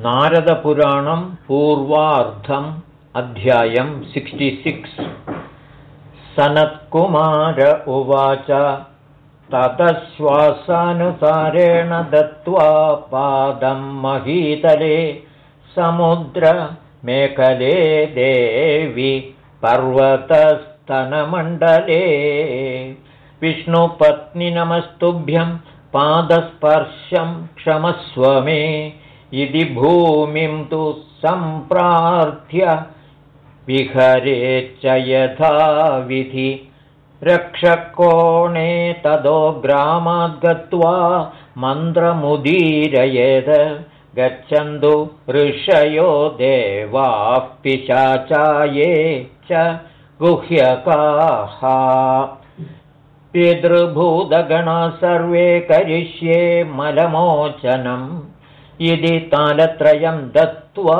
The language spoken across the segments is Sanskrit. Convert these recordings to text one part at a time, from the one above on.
नारदपुराणं पूर्वार्धम् अध्यायं सिक्स्। सनत्कुमार उवाच ततश्वासानुसारेण दत्त्वा पादं महीतले समुद्रमेखले देवि पर्वतस्तनमण्डले। विष्णुपत्नि नमस्तुभ्यं पादस्पर्शं क्षमस्व मे इति भूमिं तु सम्प्रार्थ्य विहरेच्च यथा विधि रक्षकोणे तदो ग्रामाद्गत्वा मन्त्रमुदीरयेद। गच्छन्तु ऋषयो देवाः पिशाचाये च गुह्यकाः। पितृभूतगणा सर्वे करिष्ये मलमोचनम् इति तालत्रयं दत्त्वा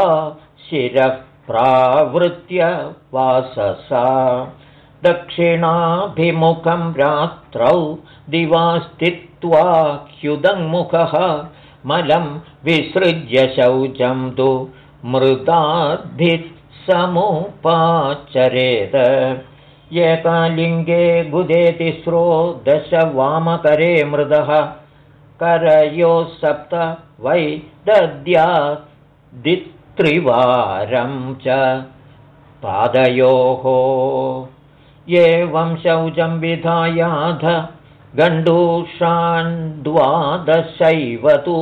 शिरः प्रावृत्य वाससा। दक्षिणाभिमुखं रात्रौ दिवा स्थित्वा ह्युदङ्मुखः मलं विसृज्य शौचं तु मृदाद्भिः समुपाचरेत एकालिङ्गे गुदे तिस्रो दश वामकरे मृदः। करयोः सप्त वै दद्यादित्रिवारं च पादयोः। एवं शौचं विधायाध गण्डूषान् द्वादशैव तु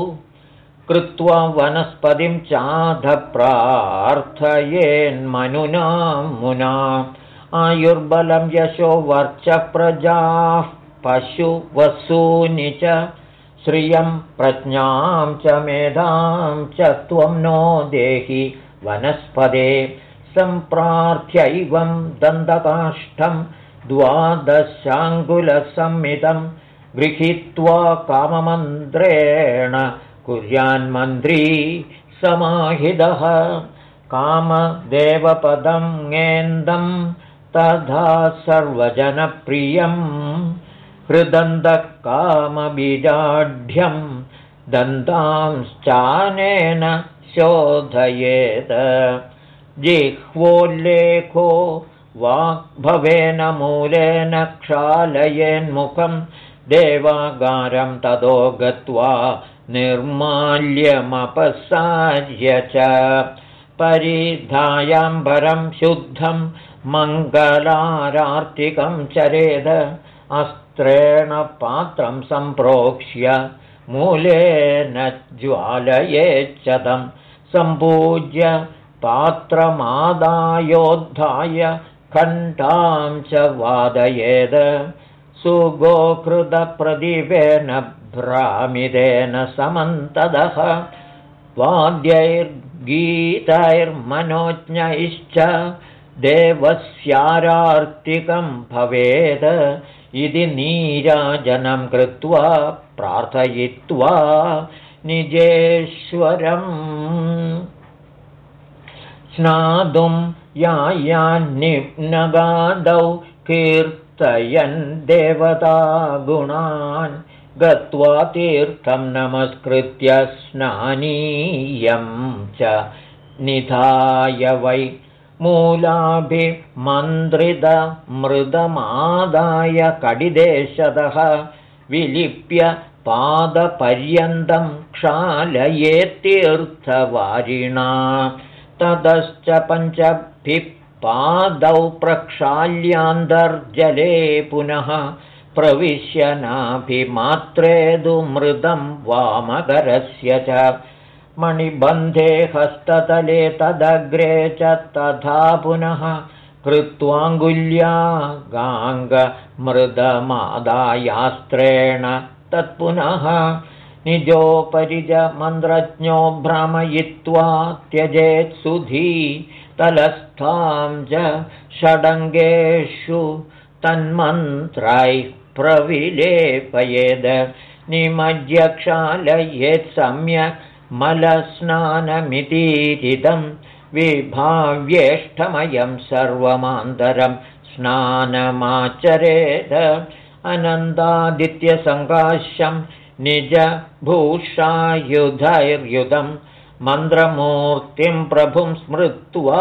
कृत्वा वनस्पतिं चाध प्रार्थयेन्मनुना मुना आयुर्बलं यशो वर्चप्रजाः पशुवसूनि च श्रियं प्रज्ञां च मेधां च त्वं नो देहि वनस्पदे सम्प्रार्थ्यैवं दन्तकाष्ठं द्वादशाङ्गुलसंमितं गृहीत्वा काममन्त्रेण कुर्यान्मन्त्री समाहितः कामदेवपदं ङेन्दं तथा सर्वजनप्रियम् हृदन्तकामबीजाढ्यं दन्तांश्चानेन शोधयेत्। जिह्वोल्लेखो वाग्भवेन मूलेन क्षालयेन्मुखं देवागारं ततो गत्वा निर्माल्यमपसार्य च। परिधायाम्बरं शुद्धं मङ्गलारार्तिकं चरेद अस्त्रेण पात्रं सम्प्रोक्ष्य मूलेन ज्वालयेच्छदं सम्पूज्य पात्रमादायोद्धाय कण्ठां च वादयेद सुगोकृतप्रदीपेन भ्रामिदेन समन्तदः वाद्यैर्गीतैर्मनोज्ञैश्च देवस्यारार्तिकं भवेद इति नीराजनं कृत्वा प्रार्थयित्वा निजेश्वरम् स्नातुं यायान्निम्नगादौ कीर्तयन् देवतागुणान् गत्वा तीर्थं नमस्कृत्य स्नानीयं च निधाय वै मूलाभिमन्त्रितमृदमादाय कडिदेशतः विलिप्य पादपर्यन्तं क्षालयेत्तीर्थवारिणा ततश्च पञ्चभिः पादौ प्रक्षाल्यान्तर्जले पुनः प्रविश्य नाभिमात्रेदुमृदं वामकरस्य च मणिबन्धे हस्ततले तदग्रे च तथा पुनः कृत्वाङ्गुल्या गाङ्गमृदमादायास्त्रेण तत्पुनः निजोपरिजमन्त्रज्ञो भ्रमयित्वा त्यजेत् सुधी तलस्थां च षडङ्गेषु तन्मन्त्रैः प्रविलेपयेद निमज्यक्षालयेत् सम्यक् मलस्नानमितीरिदं विभाव्येष्ठमयं सर्वमान्तरं स्नानमाचरेद अनन्दादित्यसङ्काश्यं निजभूषायुधैर्युधं मन्त्रमूर्तिं प्रभुं स्मृत्वा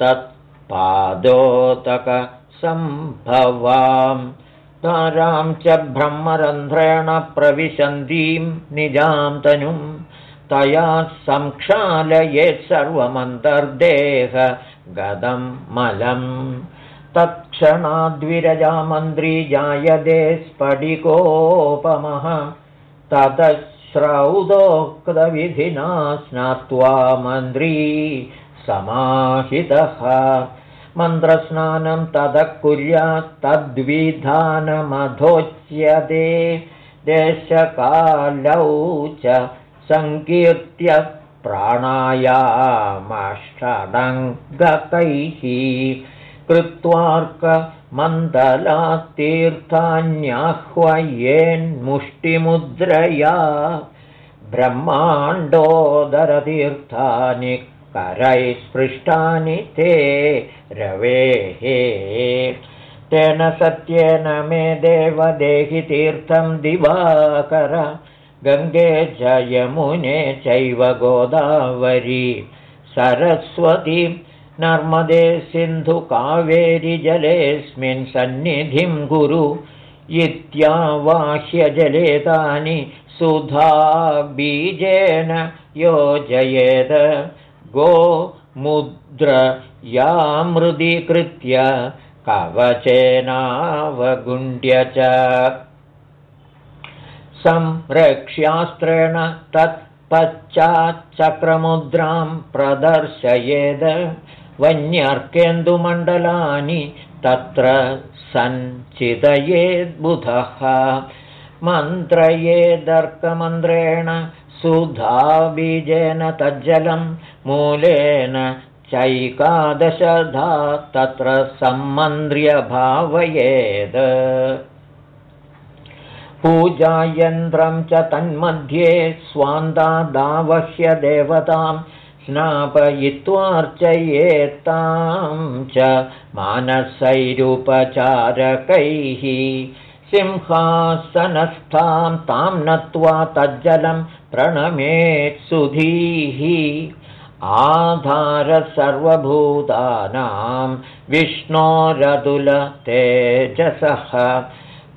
तत्पादोतकसम्भवाम् तारां च ब्रह्मरन्ध्रेण प्रविशन्तीं निजां तनुं तया संक्षालयेत् सर्वमन्तर्देह गदं मलम्। तत्क्षणाद्विरजा मन्त्री जायते स्फटिकोपमः। ततश्रौदोक्तविधिना स्नात्वा मन्त्री समाहितः। मन्त्रस्नानं ततः कुर्यात् तद्विधानमधोच्यते। देशकालौ च सङ्कीर्त्य प्राणायामषडङ्गकैः कृत्वार्कमण्डलातीर्थान्याह्वयेन्मुष्टिमुद्रया ब्रह्माण्डोदरतीर्थानि करैः स्पृष्टानि ते रवेः। तेन सत्येन मे देवदेहि तीर्थं दिवाकर गङ्गे च यमुने चैव गोदावरी सरस्वती नर्मदे सिन्धुकावेरिजलेऽस्मिन् सन्निधिं गुरु इत्यावाह्यजले तानि सुधा बीजेन योजयेत् गोमुद्रयामृदीकृत्य कवचेनावगुण्ड्य च संरक्ष्यास्त्रेण तत्पश्चाच्चक्रमुद्रां प्रदर्शयेद् वन्यर्केन्दुमण्डलानि तत्र सञ्चितयेद्बुधः मन्त्रयेदर्कमन्त्रेण सुधाबीजेन तज्जलं मूलेन चैकादशधा तत्र सम्मन्त्र्य भावयेद् पूजायन्त्रं च तन्मध्ये स्वान्तादावह्य देवतां स्नापयित्वार्चयेत्तां च मानसैरुपचारकैः सिंहासनस्थां तां नत्वा तज्जलं प्रणमेत्सुधीः। आधार सर्वभूतानां विष्णोरतुलतेजसः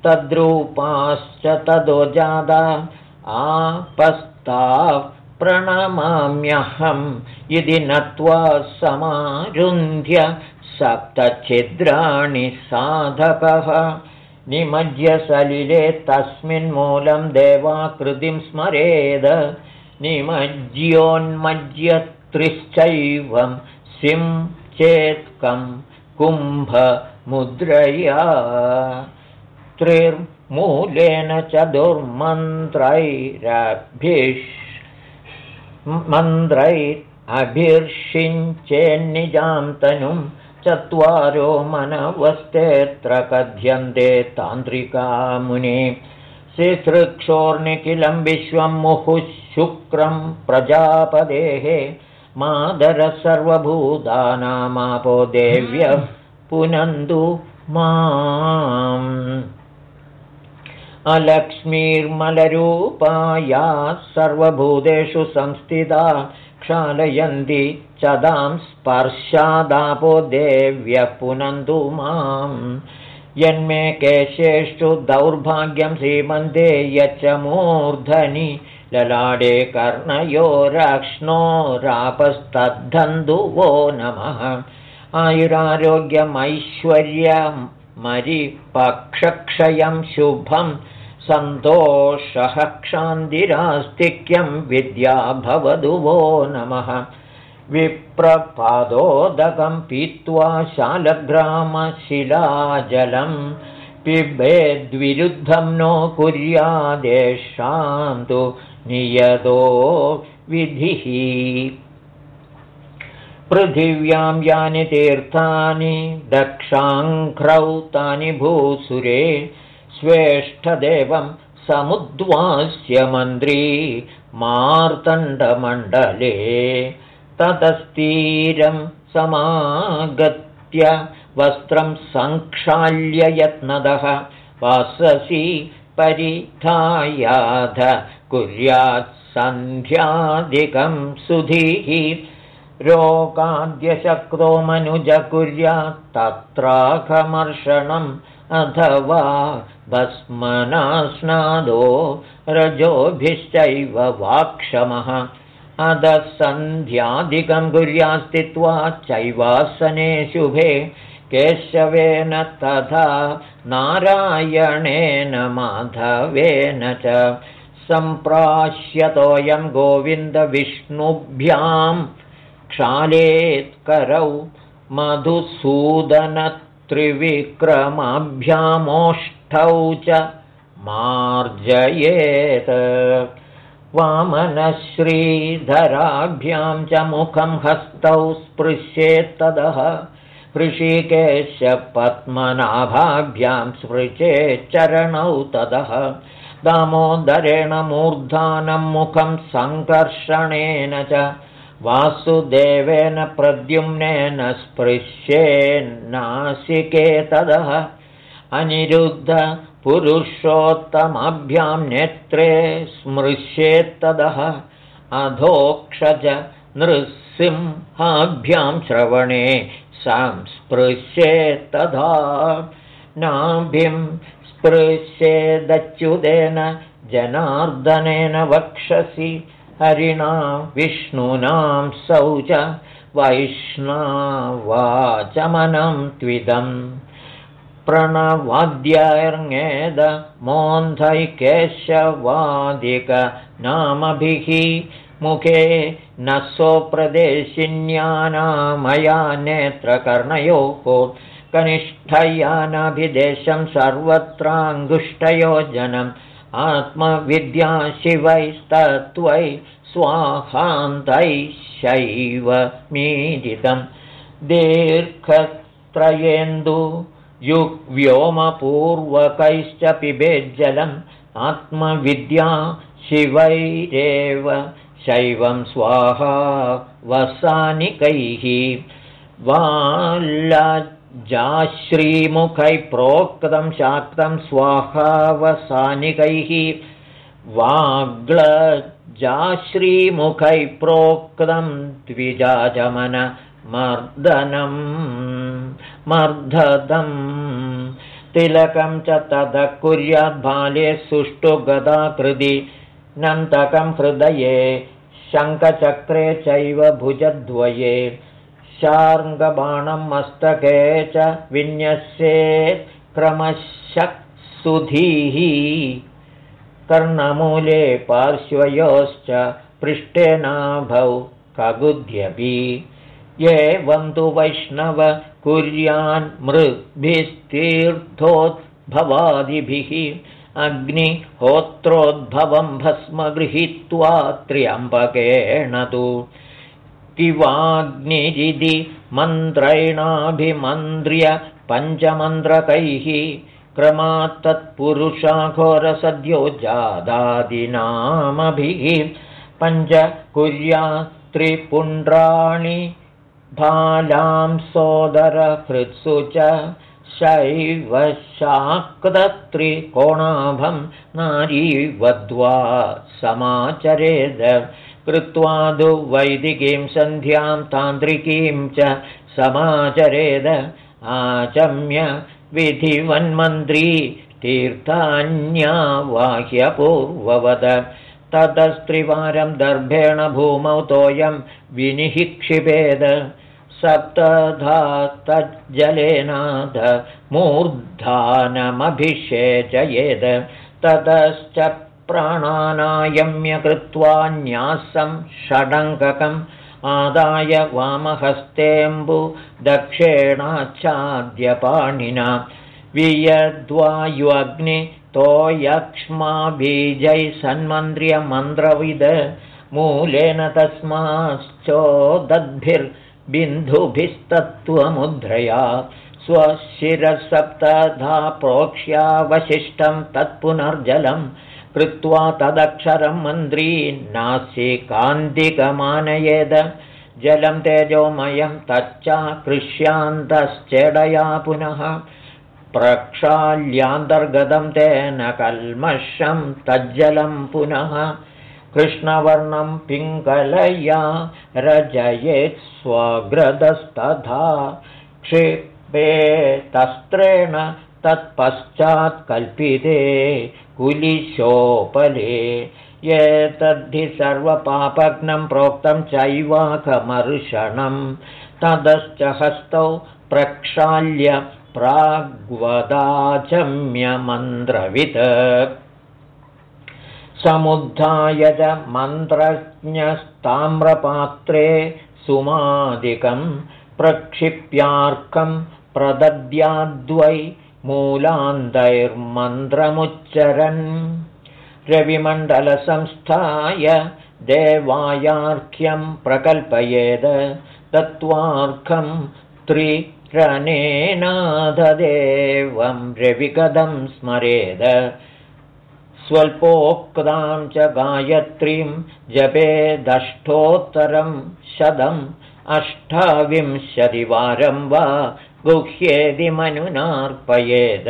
तद्रूपाश्च तदो जादा। आपस्ताः प्रणमाम्यहम् इति नत्वा समारुन्ध्य सप्तछिद्राणि साधकः। निमज्य सलिले तस्मिन्मूलं देवाकृतिं स्मरेद। निमज्योन्मज्य त्रिश्चैवं सिं चेत्कं कुम्भमुद्रया त्रिर्मूलेन च दुर्मन्त्रैरभिष् मन्त्रैरभिर्षिञ्चेन्निजां तनुं चत्वारो मनवस्तेऽत्र कथ्यन्ते तान्त्रिकामुने शिसृक्षोर्निखिलं विश्वं मुहुः शुक्रं प्रजापदेः मादरः सर्वभूतानामापो देव्यः पुनन्दु माम् अलक्ष्मीर्मलरूपाया सर्वभूतेषु संस्थिता क्षालयन्ति चदां स्पर्शादापो देव्यः पुनन्तु माम्। यन्मे केशेषु दौर्भाग्यं श्रीमन्ते यच्च मूर्धनि ललाडे कर्णयो राक्ष्णो रापस्तद्धन्धुवो नमः। आयुरारोग्यमैश्वर्यमरिपक्षक्षयं शुभं सन्तोषः क्षान्तिरास्तिक्यं विद्या भवतु वो नमः। विप्रपादोदकं पीत्वा शालग्रामशिलाजलं पिबेद्विरुद्धं नो कुर्यादेशां तु नियतो विधिः। पृथिव्यां यानि तीर्थानि दक्षाङ्घ्रौ तानि भूसुरे स्वेष्ठदेवं समुद्वास्य मन्त्री मार्तण्डमण्डले ततस्तीरं समागत्य वस्त्रं सङ्क्षाल्ययत्नदः वाससि परिधायाध कुर्यात् सन्ध्यादिकं सुधीः रोगाद्यशक्तो मनुज कुर्यात् भस्मनास्नादो रजोभिश्चैव वाक्षमः। अधः सन्ध्यादिकं कुर्यास्तित्वा चैवासने शुभे केशवेन तथा नारायणेन माधवेन च। सम्प्राश्यतोऽयं गोविन्दविष्णुभ्यां क्षालेत्करौ च मार्जयेत्। वामनश्रीधराभ्यां च मुखं हस्तौ स्पृश्येत्तदः ऋषिकेशपद्मनाभाभ्यां स्पृशेच्चरणौ ततः दामोदरेण मूर्धानं मुखं सङ्कर्षणेन च वासुदेवेन प्रद्युम्नेन स्पृश्येन्नासिके तदः अनिरुद्धपुरुषोत्तमाभ्यां नेत्रे स्मृश्येत्तदः अधोक्षज नृसिंहाभ्यां श्रवणे संस्पृश्येत्तदा नाभिं स्पृश्येदच्युतेन जनार्दनेन वक्षसि हरिणा विष्णुनां सौ च वैष्णावाचमनं त्विदम् प्रणवाद्यर्ङेद मोन्धैकेशवादिकनामभिः मुखे न स्वप्रदेशिन्यानामया नेत्रकर्णयोः कनिष्ठयानाभिदेशं सर्वत्राङ्गुष्ठयोजनम् आत्मविद्याशिवैस्तत्त्वै स्वाहान्तैश्चैव मीडितं दीर्घत्रयेन्दु युग्व्योमपूर्वकैश्च पिबेज्जलम् आत्मविद्या शिवैरेव शैवं स्वाहा वसानिकैः वाल्लजाश्रीमुखैः प्रोक्तं शाक्तं स्वाहावसानिकैः वाग्लजाश्रीमुखैः प्रोक्तं द्विजाजमनमर्दनं मर्धदम् तिलकं च ततः कुर्याद्बाले सुष्ठु गदाकृति नन्तकं हृदये शङ्खचक्रे चैव भुजद्वये शार्ङ्गबाणं मस्तके च विन्यस्ये क्रमशक्सुधीः। कर्णमूले पार्श्वयोश्च पृष्ठेनाभौ कगुध्यपि। एवं तु वैष्णव कुर्यान् मृद्भिस्तीर्थोद्भवादिभिः अग्निहोत्रोद्भवं भस्म गृहीत्वा त्र्यम्बकेण तु किवाग्निरिति मन्त्रैणाभिमन्त्र्य पञ्चमन्त्रकैः क्रमात्तत्पुरुषाघोरसद्यो जादादिनामभिः पञ्च कुर्या त्रिपुण्ड्राणि भालां सोदरहृत्सु च शैवशाक्तत्रिकोणाभं नारीवद्वा समाचरेद कृत्वा दु वैदिकीं सन्ध्यां तान्त्रिकीं च समाचरेद आचम्य विधिवन्मन्त्री तीर्थान्यावाह्यपूर्ववद। ततस्त्रिवारं दर्भेण भूमौ तोयं विनिःक्षिपेद सप्तधा तज्जलेनाथ मूर्धानमभिषेचयेद ततश्च प्राणानायम्य कृत्वा न्यासं षडङ्ककम् आदाय वामहस्तेऽम्बु दक्षेणाच्छाद्यपाणिना वियद्वायुग्नितोयक्ष्माबीजैः सन्मन्त्र्यमन्त्रविद मूलेन तस्माश्चोदद्भिर्बिन्धुभिस्तत्त्वमुद्रया स्वशिरसप्तधा प्रोक्ष्यावशिष्टं तत्पुनर्जलम् कृत्वा तदक्षरं मन्त्री नासिकान्तिकमानयेद। जलं तेजोमयं तच्चाकृष्यान्तश्चेडया पुनः प्रक्षाल्यान्तर्गतं तेन कल्मषं तज्जलं पुनः कृष्णवर्णं पिङ्गलया रजयेत् स्वग्रदस्तथा। क्षिपेतस्त्रेण तत्पश्चात् कल्पिते कुलिशोपले। एतद्धि सर्वपापग्नं प्रोक्तं चैवाकमर्षणं। ततश्च हस्तौ प्रक्षाल्य प्राग्वदाचम्यमन्त्रवित् समुद्धाय च मन्त्रज्ञस्ताम्रपात्रे सुमादिकं प्रक्षिप्यार्कं प्रदद्याद्वै मूलान्तैर्मन्त्रमुच्चरन्। रविमण्डलसंस्थाय देवायार्घ्यं प्रकल्पयेद दत्त्वार्घं त्रिरनेनाथदेवं रविगदं स्मरेद स्वल्पोक्तां च गायत्रीं जपेदष्टोत्तरं शतम् अष्टाविंशतिवारं वा गुह्येदि मनुनार्पयेद।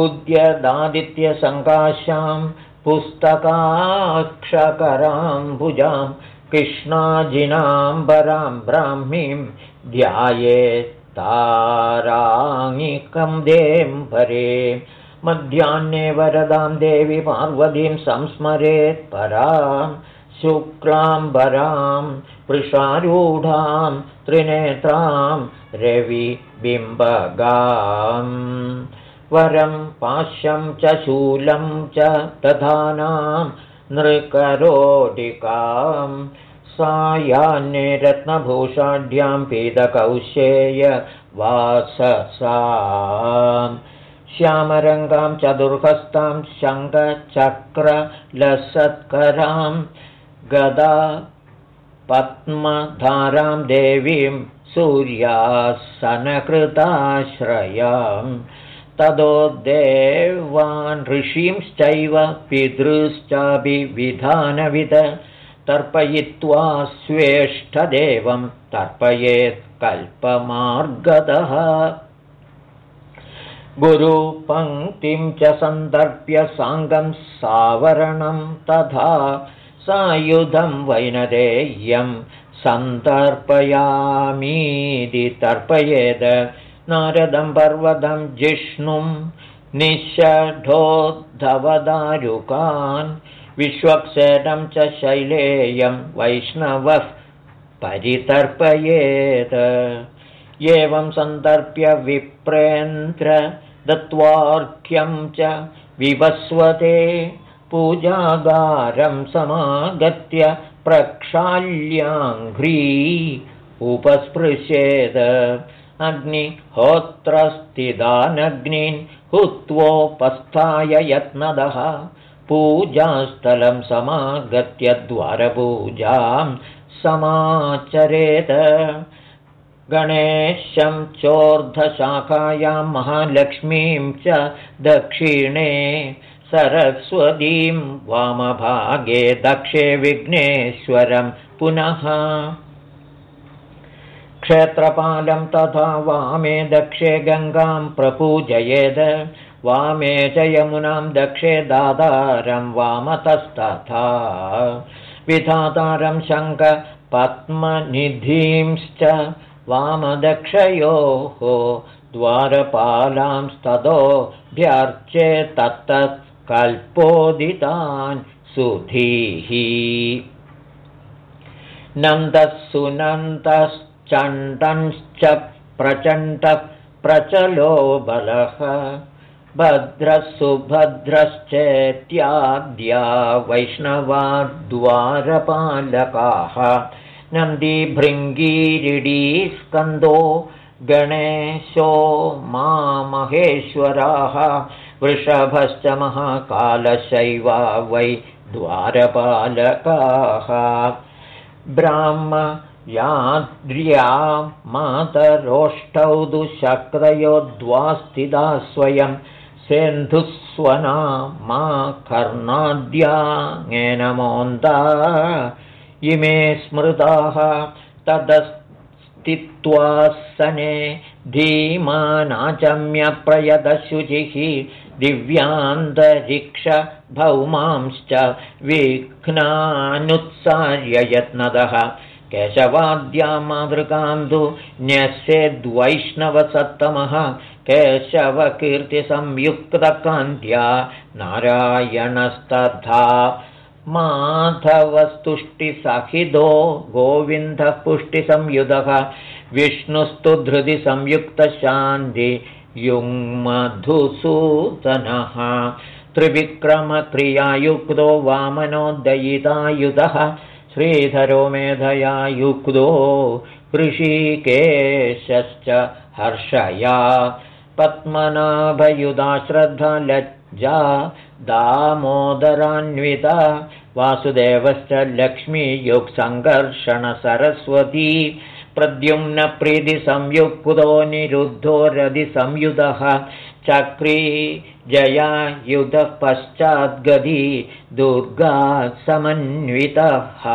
उद्यदादित्यसङ्काशां पुस्तकाक्षकराम्बुजां कृष्णाजिनाम्बरां ब्राह्मीं ध्यायेत्ताराङ्गिकं देम्भरे मध्याह्ने वरदां देवी पार्वतीं संस्मरेत् परां शुक्लाम्बरां वृषारूढां त्रिनेत्रां रविबिम्बगाम् वरं पाश्यं च शूलं च दधानां नृकरोटिकां सायान्ये रत्नभूषाढ्यां पीतकौशेय वाससाम् श्यामरङ्गां चतुर्हस्तां शङ्खचक्रलसत्करां गदा पद्मधारां देवीं सूर्यासनकृताश्रयां। ततो देवान् ऋषींश्चैव पितृश्चाभिविधानविद तर्पयित्वा स्वेष्ठदेवं तर्पयेत् कल्पमार्गतः गुरुपङ्क्तिं च सन्दर्प्य साङ्गं सावरणं तथा सायुधं वैनदेयं सन्तर्पयामीति तर्पयेद नारदं पर्वतं जिष्णुं निःषढोद्धवदारुकान् विश्वक्सेनं च शैलेयं वैष्णवः परितर्पयेत्। एवं सन्दर्प्य विप्रेन्द्र दत्त्वार्घ्यं च विवस्वते। पूजागारं समागत्य प्रक्षाल्याङ्घ्री उपस्पृशेद अग्निहोत्रस्थिदानग्नीन् हुत्वोपस्थाय यत्नदः पूजास्थलं समागत्य द्वारपूजां समाचरेत गणेशं चोर्धशाखायां महालक्ष्मीं च दक्षिणे सरस्वतीं वामभागे दक्षे विघ्नेश्वरं पुनः। क्षेत्रपालं तथा वामे दक्षे गङ्गां प्रपूजयेद। वामे च यमुनां दक्षे दातारं वामतस्तथा। विधातारं शङ्खपद्मनिधिंश्च वामदक्षयोः द्वारपालांस्ततोऽभ्यर्चे तत्तत् कल्पोदितान् सुधीः। नन्दः सुनन्दश्चण्डंश्च प्रचण्डः प्रचलो बलः भद्रः सुभद्रश्चेत्याद्या वैष्णवाद्वारपालकाः स्कन्दो गणेशो मामहेश्वराः वृषभश्च महाकालशैवा वै द्वारपालकाः। ब्राह्म याद्र्या मातरोष्टौ दुशक्रयो द्वास्थिता स्वयं सेन्धुस्वना मा कर्णाद्या इमे स्मृताः स्थित्वासने धीमानाचम्यप्रयदशुचिः दिव्यान्तरिक्षभौमांश्च विघ्नानुत्सार्य यत्नदः। केशवाद्या मातृकान्तु न्यस्येद्वैष्णवसत्तमः केशवकीर्तिसंयुक्तकान्त्या नारायणस्तथा माधवस्तुष्टिसहितो गोविन्दः पुष्टिसंयुधः विष्णुस्तु धृतिसंयुक्तशान्ति युङ्मधुसूदनः त्रिविक्रमक्रियायुक्तो वामनोदयितायुधः श्रीधरो मेधया युक्तो ऋषिकेशश्च हर्षया पद्मनाभयुधा श्रद्धा लज्जा दामोदरान्विता वासुदेवश्च लक्ष्मीयुक्सङ्कर्षणसरस्वती प्रद्युम्नप्रीतिसंयुक्तो निरुद्धो रदिसंयुधः चक्री जयायुधः पश्चाद्गदी दुर्गा समन्वितः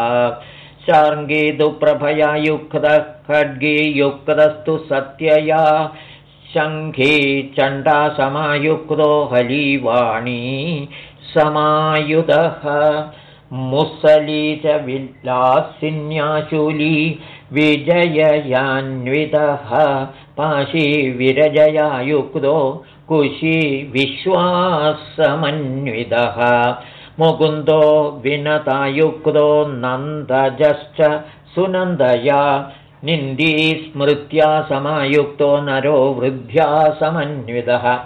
शार्ङ्गीदुप्रभया युक्तः खड्गीयुक्तस्तु सत्यया शङ्खी चण्डा समायुक्तो हलीवाणी समायुधः। मुसली च विलासिन्याशूली विजययान्वितः। पाशी विरजयायुक्तो कुशी विश्वासमन्वितः। मुकुन्दो विनतायुक्तो नन्दजश्च सुनन्दया निन्दी स्मृत्या समायुक्तो नरो वृद्ध्या समन्वितः।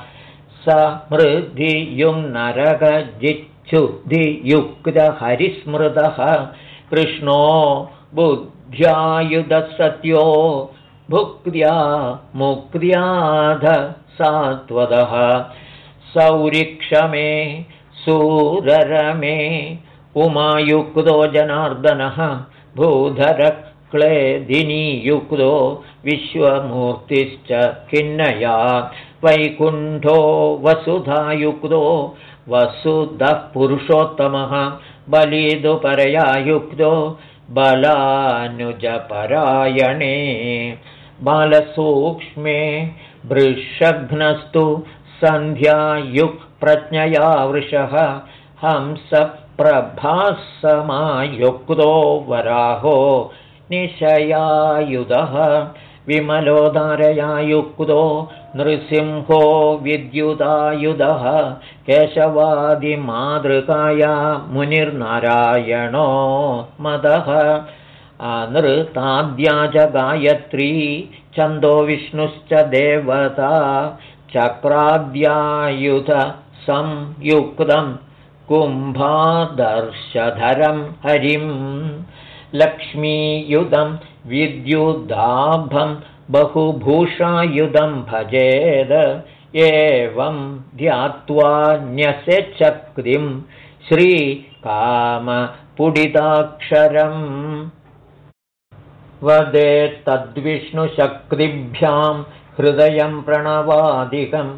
स मृद्धियुङ्नरगजिच्छुद्धियुक्तहरिस्मृतः कृष्णो बुद्ध्यायुधः सत्यो भुक्त्या मुक्त्याध सात्वदः। सौरिक्षमे सूररमे उमायुक्तो जनार्दनः भूधरक्लेदिनीयुक्तो विश्वमूर्तिश्च खिन्नया वैकुण्ठो वसुधायुक्तो वसुधः पुरुषोत्तमः बलिदुपरया युक्तो बलानुजपरायणे बालसूक्ष्मे वृषघ्नस्तु सन्ध्यायुक्प्रज्ञया वृषः हंसप्रभासमायुक्तो वराहो निशयायुधः। विमलोदारयायुक्तो नृसिंहो विद्युदायुधः। केशवादिमातृकाया मुनिर्नारायणो मदः। नृताद्या च गायत्री छन्दो विष्णुश्च देवता। चक्राद्यायुध संयुक्तं कुम्भादर्शधरं हरिं लक्ष्मीयुधं विद्युदाभं बहुभूषायुधं भजेद एवं ध्यात्वा न्यसेच्छक्तिं श्रीकामपुडिताक्षरम् वदेत्तद्विष्णुशक्तिभ्यां हृदयं प्रणवादिकं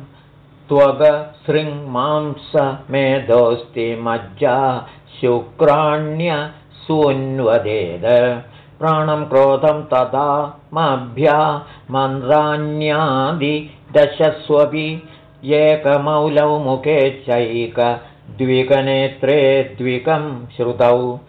त्वगसृङ्मांसमेधोऽस्ति मज्जा शुक्राण्य सुन्वदेद प्राणं क्रोधं तदा माभ्या मन्द्राण्यादिदशस्वपि एकमौलौ मुखे चैकद्विकनेत्रे द्विकं श्रुतौ।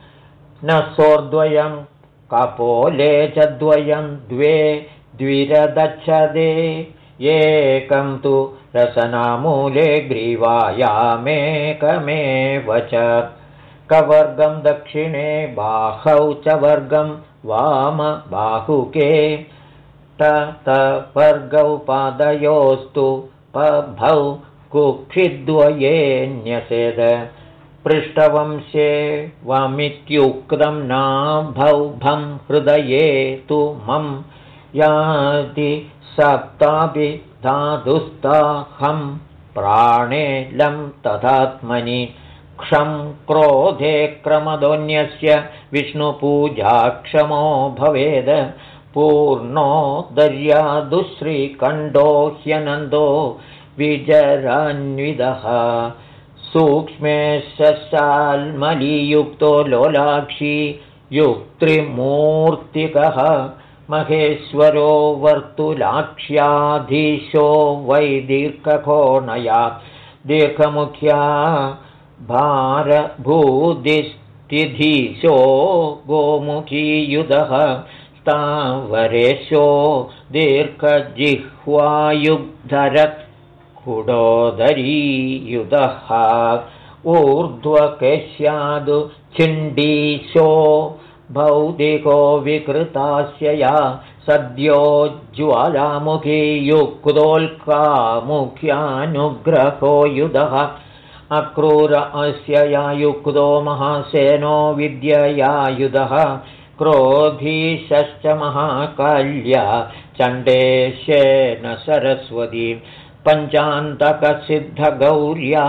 न सोर्द्वयं कपोले च द्वयं द्वे द्विरदच्छदे। एकं तु रसनामूले ग्रीवायामेकमेव च कवर्गं दक्षिणे बाहौ च वर्गं वामबाहुके ततवर्गौ पादयोस्तु पभौ कुक्षिद्वये न्यसेद। पृष्ठवंशे वमित्युक्तं नाभौभं हृदये तु मम याति सप्तापि धातुस्ताहं प्राणे लं तथात्मनि क्षं क्रोधे क्रमदोन्यस्य विष्णुपूजाक्षमो भवेद। पूर्णो दर्यादुश्रीकण्डो ह्यनन्दो विजरान्विदः सूक्ष्मेशाल्मलीयुक्तो लोलाक्षी युक्त्रिमूर्तिकः। महेश्वरो वर्तुलाक्ष्याधीशो वै दीर्घकोणया। दीर्घमुख्या भारभूदिस्तिधीशो गोमुखीयुधः स्थावरेशो दीर्घजिह्वायुग्धरत् कुडोदरीयुधः ऊर्ध्वकेश्यादु छिण्डीशो भौतिको विकृतास्य या सद्यो ज्वालामुखी युक्तोल्कामुख्यानुग्रहो युधः अक्रूर अस्य या युक्तो महासेनो विद्ययायुधः क्रोधीशश्च महाकाल्या चण्डेशेन सरस्वती पञ्चान्तकसिद्धगौर्या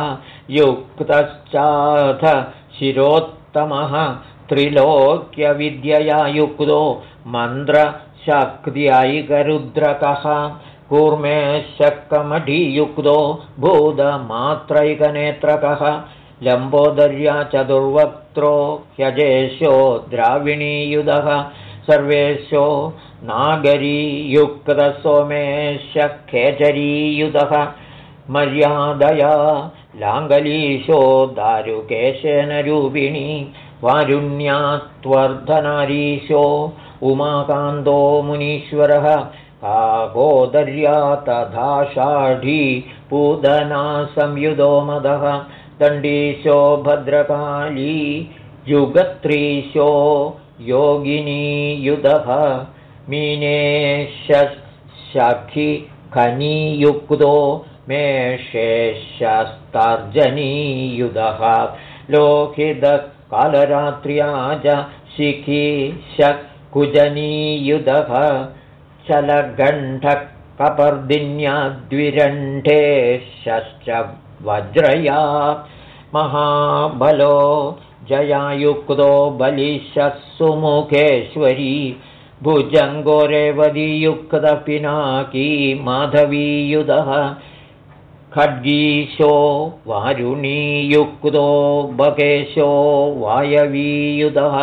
युक्तश्चाथ शिरोत्तमः त्रिलोक्यविद्यया युक्तो मन्द्रशक्त्यैकरुद्रकः कूर्मेशकमढीयुक्तो भूतमात्रैकनेत्रकः लम्बोदर्या चतुर्वक्त्रो ह्यजेशो द्राविणीयुधः सर्वेशो नागरीयुक्तसोमेशखेचरीयुधः मर्यादया लाङ्गलीशो दारुकेशेन रूपिणी वारुण्यात्वर्धनारीशो उमाकान्तो मुनीश्वरः काकोदर्या तथाषाढी पूदना संयुधो मदः दण्डीशो भद्रकाली युगत्रीशो योगिनीयुधः मीनेशखि खनीयुक्तो मेषेशस्तर्जनीयुधः लोहितकालरात्र्या च शिखी कुजनीयुधः चलगण्ठकपर्दिन्या द्विरण्ठेशश्च वज्रया महाबलो जयायुक्तो बलिशः सुमुखेश्वरी भुजङ्गोरेवदीयुक्तपिनाकी माधवीयुधः खड्गीशो वारुणीयुक्तो बकेशो वायवीयुधः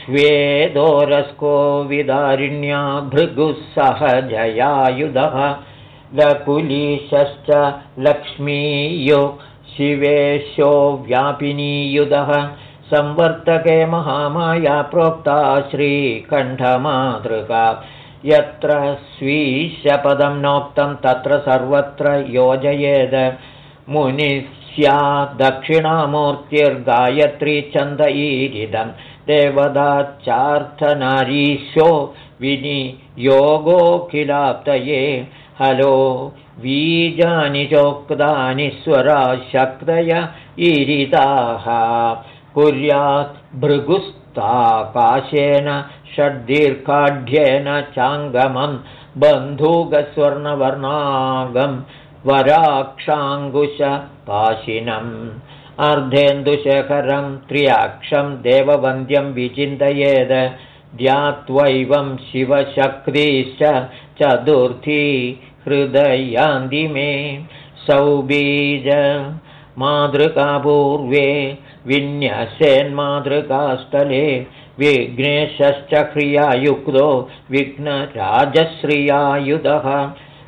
श्वेदोरस्को विदारिण्या भृगुः सहजयायुधः लकुलीशश्च लक्ष्मीयो शिवेशो व्यापिनीयुधः संवर्तके महामाया प्रोक्ता श्रीकण्ठमातृका। यत्र स्वीशपदं नोक्तं तत्र सर्वत्र योजयेद। मुनिस्या दक्षिणामूर्तिर्गायत्री चन्द ईरिदं देवदाचार्थनारीशो विनियोगोऽखिलाप्तये हलो बीजानि चोक्तानि स्वरा शक्तय ईरिताः कुर्यात् भृगुस्ताकाशेन षड्दीर्घाढ्येन चाङ्गमं बन्धूकस्वर्णवर्णागं वराक्षाङ्कुशपाशिनम् अर्धेन्दुशेखरं त्र्याक्षं देववन्द्यं विचिन्तयेद ध्यात्वैवं शिवशक्तिश्च चतुर्थी हृदयान्ति मे सौबीज मातृकापूर्वे विन्यसेन्मातृकास्थले विघ्नेशश्च क्रियायुक्तो विघ्नराजश्रियायुधः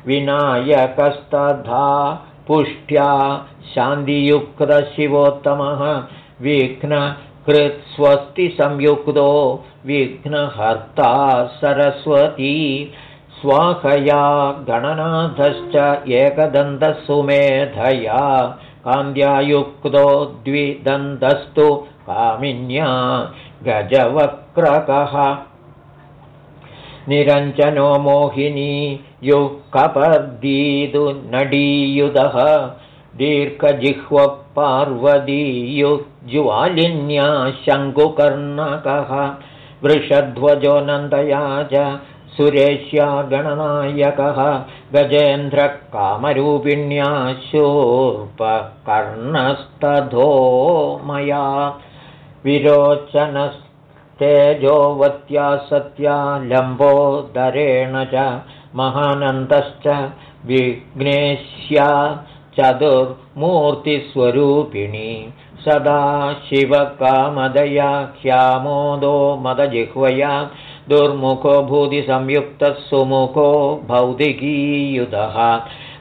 विनायकस्तथा पुष्ट्या शान्तियुक्तशिवोत्तमः। विघ्नकृत्स्वस्तिसंयुक्तो विघ्नहर्ता सरस्वती। स्वाहया गणनाथश्च एकदन्तसुमेधया। कान्द्यायुक्तो द्विदन्तस्तु कामिन्या गजवक्रकः। निरञ्जनो मोहिनी युः कपर्दीदु नडीयुधः दीर्घजिह्वपार्वतीयुज्ज्वालिन्या शङ्कुकर्णकः वृषध्वजो नन्दया च सुरेश्या गणनायकः गजेन्द्रकामरूपिण्या शूर्पकर्णस्तधो मया विरोचनस्तेजोवत्या सत्या लम्बोदरेण च महानन्दश्च विघ्नेश्या चतुर्मूर्तिस्वरूपिणी सदा शिवकामदया ह्यामोदो मदजिह्वया दुर्मुखो भूतिसंयुक्तः सुमुखो भौतिकीयुधः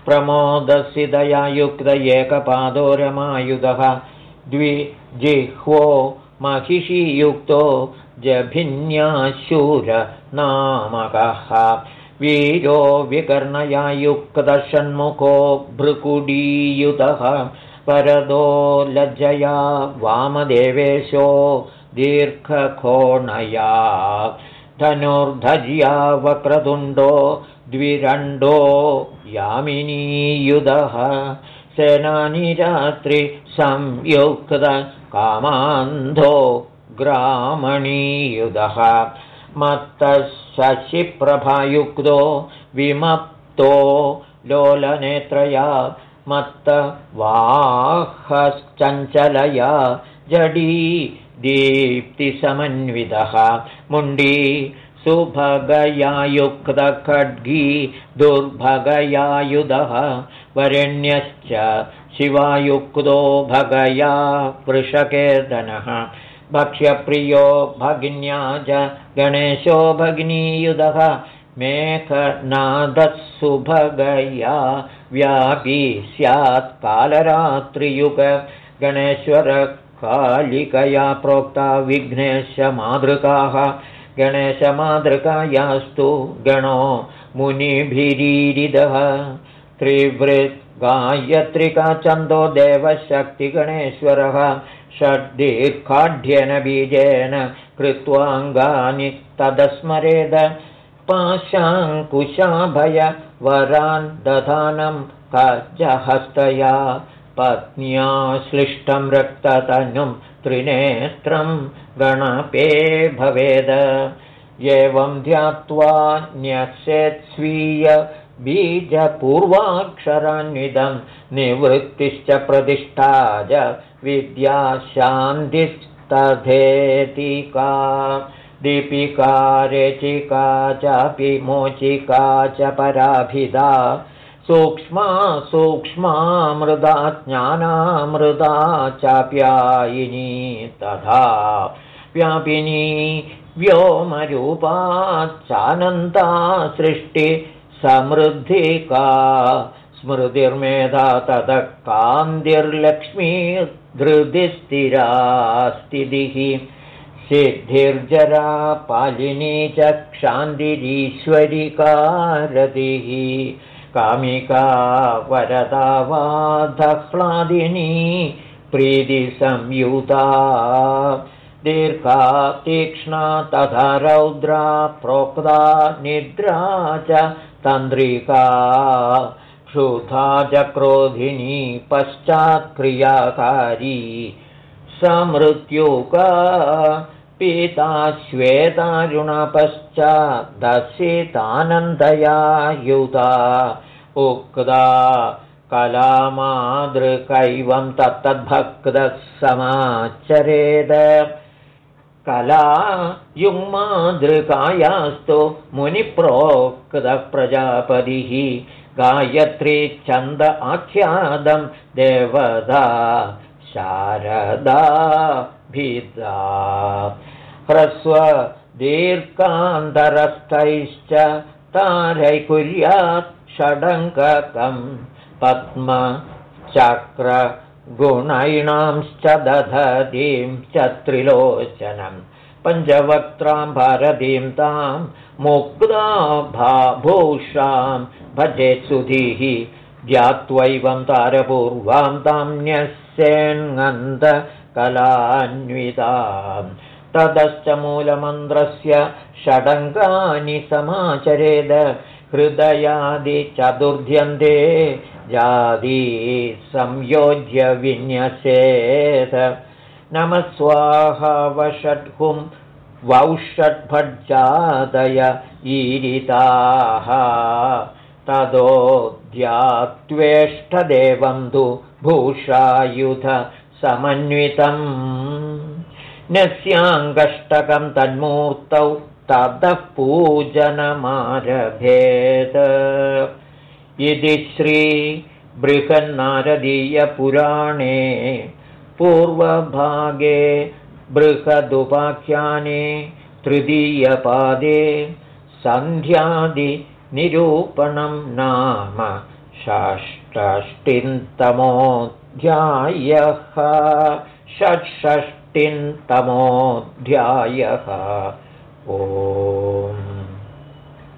प्रमोदसिदया युक्त एकपादो रमायुधः द्विजिह्वो महिषीयुक्तो जभिन्याशूरनामकः वीरो विकर्णया युक्तषण्मुखो भृकुडीयुतः परदो लज्जया वामदेवेशो दीर्घकोणया धनुर्धज्या वक्रतुण्डो द्विरण्डो यामिनीयुधः सेनानि कामान्धो ग्रामणीयुधः मत्तः शशिप्रभायुक्तो विमप्तो लोलनेत्रया मत्तवाहश्चञ्चलया जडी दीप्तिसमन्वितः। मुण्डी सुभगयायुक्तखड्गी दुर्भगयायुधः। वरेण्यश्च शिवायुक्तो भगया वृषकेर्दनः भक्ष्यप्रियो भगिन्या च गणेशो भगिनीयुधः मेघनादः सुभगया व्यापी स्यात् कालरात्रियुग। गणेश्वरकालिकया प्रोक्ता विघ्नेशमातृकाः। गणेशमातृकायास्तु गणो मुनिभिरीरिदः। त्रिवृत् गायत्रिका चन्दो देवशक्तिगणेश्वरः षड्दीर्घाढ्येन बीजेन कृत्वाङ्गानि तदस्मरेद पाशाङ्कुशाभय वरान् दधानं कजहस्तया पत्न्या श्लिष्टं रक्ततनुं त्रिनेत्रं गणपे भवेद। एवं ध्यात्वा न्यस्येत् स्वीय बीजपूर्वाक्षरान्विदं निवृत्तिश्च च विद्याशान्तिस्तथेतिका दीपिका रेचिका चापि मोचिका च पराभिधा। सूक्ष्मा सूक्ष्मा मृदा ज्ञानामृदा चाप्यायिनी तथा व्यापिनी व्योमरूपाच्चानन्दा सृष्टि समृद्धिका स्मृतिर्मेधा ततः स्थितिः सिद्धिर्जरा पालिनी च क्षान्तिरीश्वरिकारतिः कामिका वरदा वादह्लादिनी प्रीतिसंयुता दीर्घा तीक्ष्णा तथा रौद्रा प्रोक्ता निद्रा च तन्द्रिका क्षुधा च क्रोधिनी पश्चात्क्रियाकारी समृत्युका पीता श्वेतारुणपश्चादसितानन्दया युता उक्ता कलामादृकैवं तत्तद्भक्तः समाचरेद। कला युग्मादृकायास्तु मुनिप्रोक्तप्रजापतिः गायत्री छन्द आख्यादं देवदा शारदा भिदा ह्रस्व दीर्घान्तरस्थैश्च तारैकुर्यात् षडङ्ककं पद्मचक्रगुणैणांश्च दधतीं च त्रिलोचनं पञ्चवक्त्रां भारतीं तां मुग्धा भाभूषां भजेत् सुधीः ज्ञात्वैवं तारपूर्वां तां न्यस्येन्गन्धकलान्वितां ततश्च मूलमन्त्रस्य षडङ्गानि समाचरेद हृदयादिचतुर्ध्यन्ते जादी संयोज्य विन्यसेत नमः स्वाहावषट्हुं वौषट्भट्जादय ईरिताः। तदोऽध्यात्वेष्टदेवं तु भूषायुध समन्वितम्। नस्याङ्गष्टकं तन्मूर्तौ ततः पूजनमारभेत्। इति श्रीबृहन्नारदीयपुराणे पूर्वभागे बृहदुपाख्याने तृतीयपादे सन्ध्यादिनिरूपणं नाम षष्टिन्तमोऽध्यायः षट्षष्टिन्तमोऽध्यायः ओ